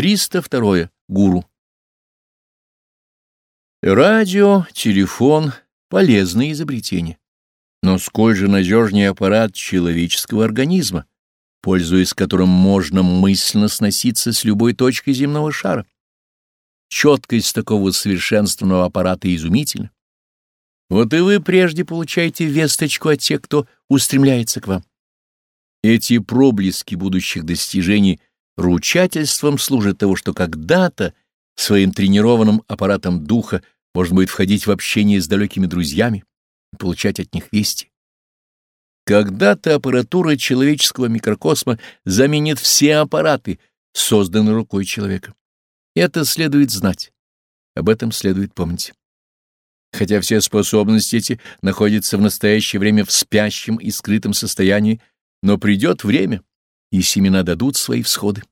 302. Гуру. Радио, телефон — полезные изобретения. Но сколь же надежнее аппарат человеческого организма, пользуясь которым можно мысленно сноситься с любой точкой земного шара. Четкость такого совершенственного аппарата изумительна. Вот и вы прежде получаете весточку от тех, кто устремляется к вам. Эти проблески будущих достижений ручательством служат того, что когда-то своим тренированным аппаратом духа можно будет входить в общение с далекими друзьями и получать от них вести. Когда-то аппаратура человеческого микрокосма заменит все аппараты, созданные рукой человека. Это следует знать. Об этом следует помнить. Хотя все способности эти находятся в настоящее время в спящем и скрытом состоянии, но придет время, и семена дадут свои всходы.